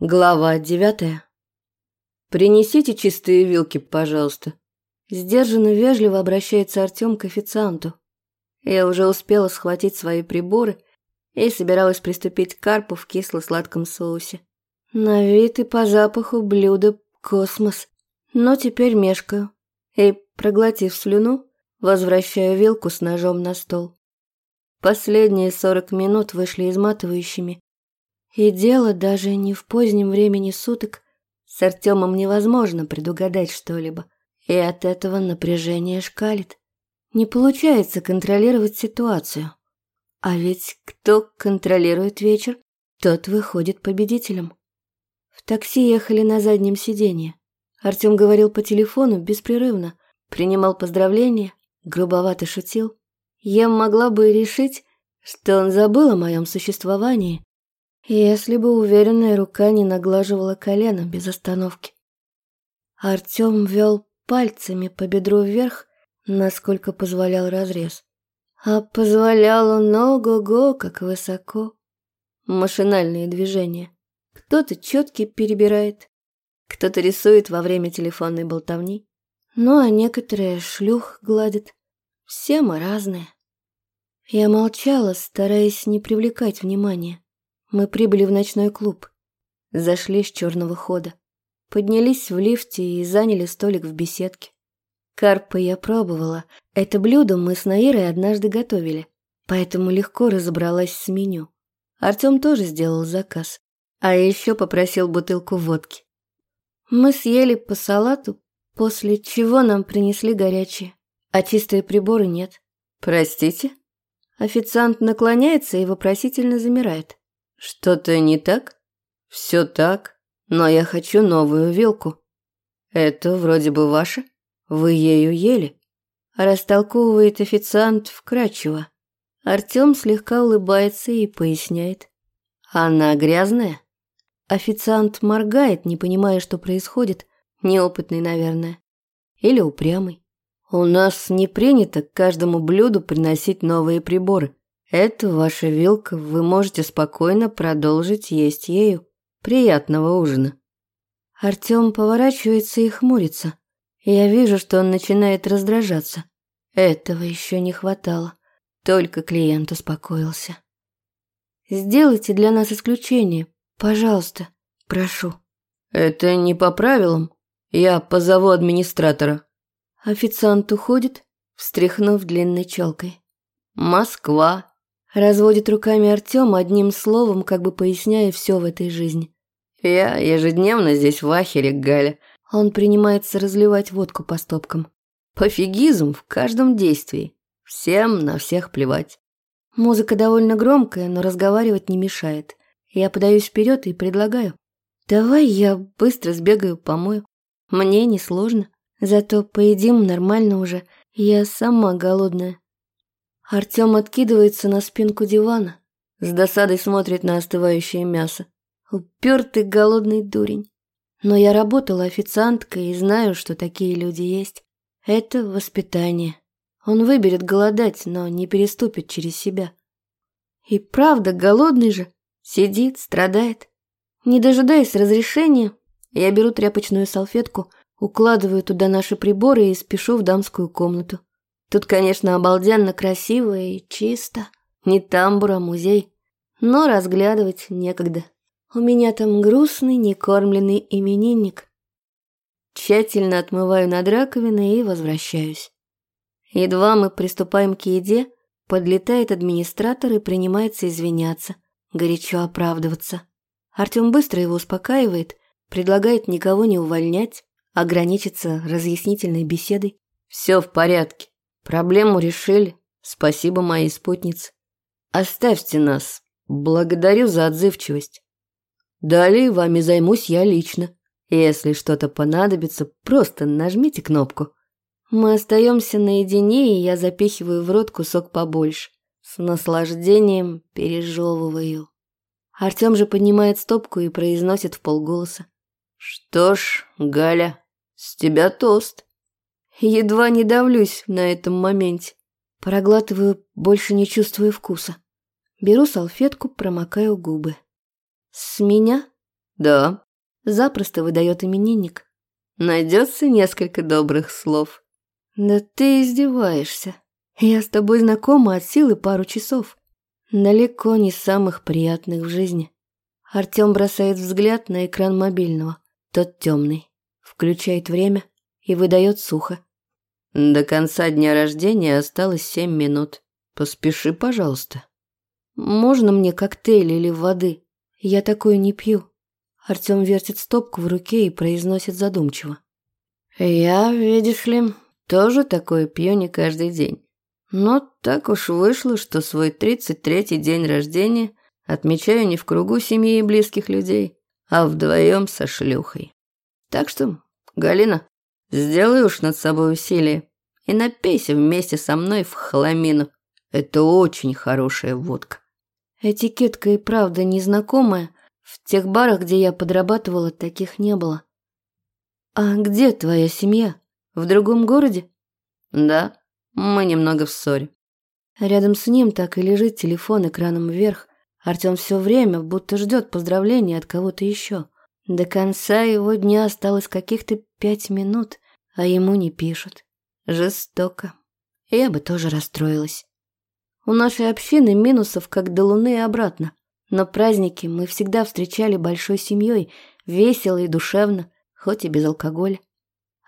Глава девятая. «Принесите чистые вилки, пожалуйста». Сдержанно вежливо обращается Артем к официанту. Я уже успела схватить свои приборы и собиралась приступить к карпу в кисло-сладком соусе. На вид и по запаху блюдо космос, но теперь мешкаю и, проглотив слюну, возвращаю вилку с ножом на стол. Последние сорок минут вышли изматывающими, и дело даже не в позднем времени суток. С Артемом невозможно предугадать что-либо. И от этого напряжение шкалит. Не получается контролировать ситуацию. А ведь кто контролирует вечер, тот выходит победителем. В такси ехали на заднем сиденье. Артем говорил по телефону беспрерывно, принимал поздравления, грубовато шутил. Я могла бы решить, что он забыл о моем существовании если бы уверенная рука не наглаживала колено без остановки. Артем вел пальцами по бедру вверх, насколько позволял разрез. А позволял он ого-го, как высоко. Машинальные движения. Кто-то четкий перебирает, кто-то рисует во время телефонной болтовни. Ну, а некоторые шлюх гладят. Все мы разные. Я молчала, стараясь не привлекать внимания. Мы прибыли в ночной клуб. Зашли с черного хода. Поднялись в лифте и заняли столик в беседке. Карпа я пробовала. Это блюдо мы с Наирой однажды готовили, поэтому легко разобралась с меню. Артем тоже сделал заказ, а еще попросил бутылку водки. Мы съели по салату, после чего нам принесли горячее, а чистые приборы нет. «Простите?» Официант наклоняется и вопросительно замирает. Что-то не так? Все так, но я хочу новую вилку. Это вроде бы ваша? Вы ею ели? Растолковывает официант вкрадчиво. Артем слегка улыбается и поясняет. Она грязная? Официант моргает, не понимая, что происходит. Неопытный, наверное. Или упрямый. У нас не принято каждому блюду приносить новые приборы. Это ваша вилка, вы можете спокойно продолжить есть ею. Приятного ужина. Артем поворачивается и хмурится. Я вижу, что он начинает раздражаться. Этого еще не хватало. Только клиент успокоился. Сделайте для нас исключение, пожалуйста, прошу. Это не по правилам. Я позову администратора. Официант уходит, встряхнув длинной челкой. Москва, Разводит руками Артем одним словом, как бы поясняя все в этой жизни. «Я ежедневно здесь в ахере, Галя». Он принимается разливать водку по стопкам. Пофигизм в каждом действии. Всем на всех плевать. Музыка довольно громкая, но разговаривать не мешает. Я подаюсь вперед и предлагаю. «Давай я быстро сбегаю, помою. Мне несложно. Зато поедим нормально уже. Я сама голодная». Артем откидывается на спинку дивана, с досадой смотрит на остывающее мясо. Упертый голодный дурень. Но я работала официанткой и знаю, что такие люди есть. Это воспитание. Он выберет голодать, но не переступит через себя. И правда, голодный же. Сидит, страдает. Не дожидаясь разрешения, я беру тряпочную салфетку, укладываю туда наши приборы и спешу в дамскую комнату. Тут, конечно, обалденно красиво и чисто. Не тамбур, а музей. Но разглядывать некогда. У меня там грустный, некормленный именинник. Тщательно отмываю над раковиной и возвращаюсь. Едва мы приступаем к еде, подлетает администратор и принимается извиняться, горячо оправдываться. Артем быстро его успокаивает, предлагает никого не увольнять, ограничиться разъяснительной беседой. «Все в порядке. Проблему решили. Спасибо моей спутнице. Оставьте нас. Благодарю за отзывчивость. Далее вами займусь я лично. Если что-то понадобится, просто нажмите кнопку. Мы остаемся наедине, и я запихиваю в рот кусок побольше. С наслаждением пережевываю. Артем же поднимает стопку и произносит в полголоса. «Что ж, Галя, с тебя тост». Едва не давлюсь на этом моменте. Проглатываю, больше не чувствую вкуса. Беру салфетку, промокаю губы. С меня Да. Запросто выдает именинник. Найдется несколько добрых слов. Да ты издеваешься. Я с тобой знакома от силы пару часов. Далеко не самых приятных в жизни. Артем бросает взгляд на экран мобильного. Тот темный. Включает время и выдает сухо. До конца дня рождения осталось семь минут. Поспеши, пожалуйста. Можно мне коктейль или воды? Я такое не пью. Артем вертит стопку в руке и произносит задумчиво. Я, видишь ли, тоже такое пью не каждый день. Но так уж вышло, что свой тридцать третий день рождения отмечаю не в кругу семьи и близких людей, а вдвоем со шлюхой. Так что, Галина, сделай уж над собой усилие и напейся вместе со мной в хламину. Это очень хорошая водка. Этикетка и правда незнакомая. В тех барах, где я подрабатывала, таких не было. А где твоя семья? В другом городе? Да, мы немного в ссоре. Рядом с ним так и лежит телефон экраном вверх. Артем все время будто ждет поздравления от кого-то еще. До конца его дня осталось каких-то пять минут, а ему не пишут. Жестоко. Я бы тоже расстроилась. У нашей общины минусов как до луны и обратно. Но праздники мы всегда встречали большой семьей, весело и душевно, хоть и без алкоголя.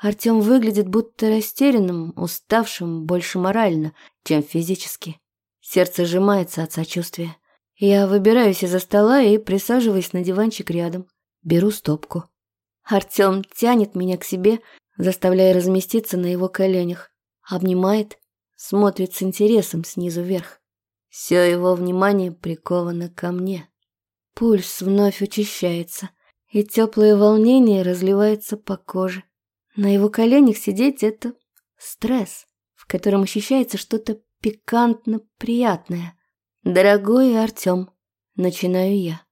Артем выглядит будто растерянным, уставшим больше морально, чем физически. Сердце сжимается от сочувствия. Я выбираюсь из-за стола и присаживаюсь на диванчик рядом. Беру стопку. Артем тянет меня к себе, заставляя разместиться на его коленях. Обнимает, смотрит с интересом снизу вверх. Все его внимание приковано ко мне. Пульс вновь учащается, и теплое волнение разливается по коже. На его коленях сидеть — это стресс, в котором ощущается что-то пикантно приятное. «Дорогой Артем», — начинаю я.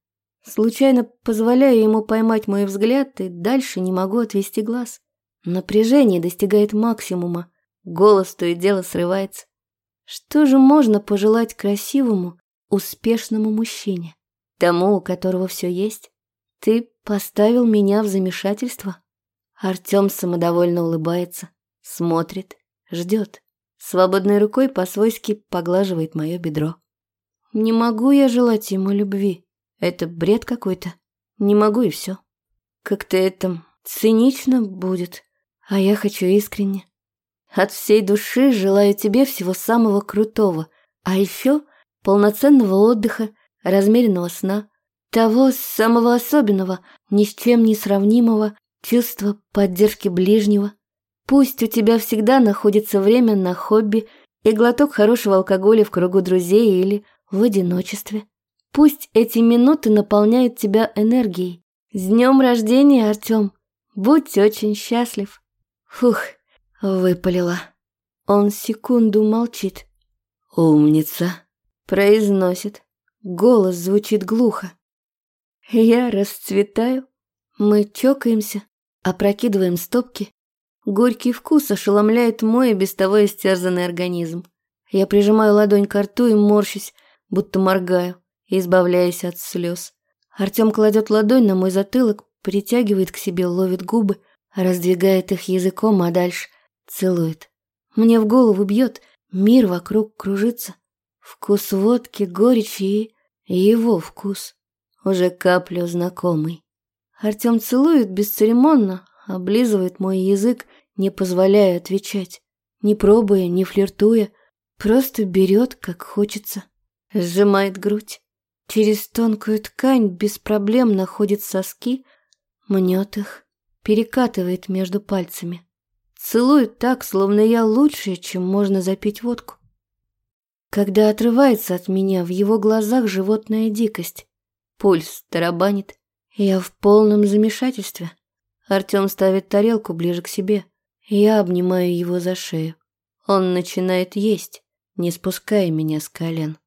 Случайно позволяю ему поймать мой взгляд и дальше не могу отвести глаз. Напряжение достигает максимума, голос то и дело срывается. Что же можно пожелать красивому, успешному мужчине? Тому, у которого все есть? Ты поставил меня в замешательство? Артем самодовольно улыбается, смотрит, ждет. Свободной рукой по-свойски поглаживает мое бедро. Не могу я желать ему любви. Это бред какой-то. Не могу и все. Как-то это цинично будет, а я хочу искренне. От всей души желаю тебе всего самого крутого, а еще полноценного отдыха, размеренного сна, того самого особенного, ни с чем не сравнимого чувства поддержки ближнего. Пусть у тебя всегда находится время на хобби и глоток хорошего алкоголя в кругу друзей или в одиночестве. Пусть эти минуты наполняют тебя энергией. С днем рождения, Артем! Будь очень счастлив. Фух, выпалила. Он секунду молчит. «Умница!» – произносит. Голос звучит глухо. Я расцветаю. Мы чокаемся, опрокидываем стопки. Горький вкус ошеломляет мой без того истерзанный организм. Я прижимаю ладонь к рту и морщусь, будто моргаю, избавляясь от слез. Артем кладет ладонь на мой затылок, притягивает к себе, ловит губы, раздвигает их языком, а дальше целует. Мне в голову бьет, мир вокруг кружится. Вкус водки, горечь и его вкус. Уже каплю знакомый. Артем целует бесцеремонно, облизывает мой язык, не позволяя отвечать. Не пробуя, не флиртуя, просто берет, как хочется сжимает грудь. Через тонкую ткань без проблем находит соски, мнет их, перекатывает между пальцами. Целует так, словно я лучше, чем можно запить водку. Когда отрывается от меня, в его глазах животная дикость. Пульс тарабанит. Я в полном замешательстве. Артем ставит тарелку ближе к себе. Я обнимаю его за шею. Он начинает есть, не спуская меня с колен.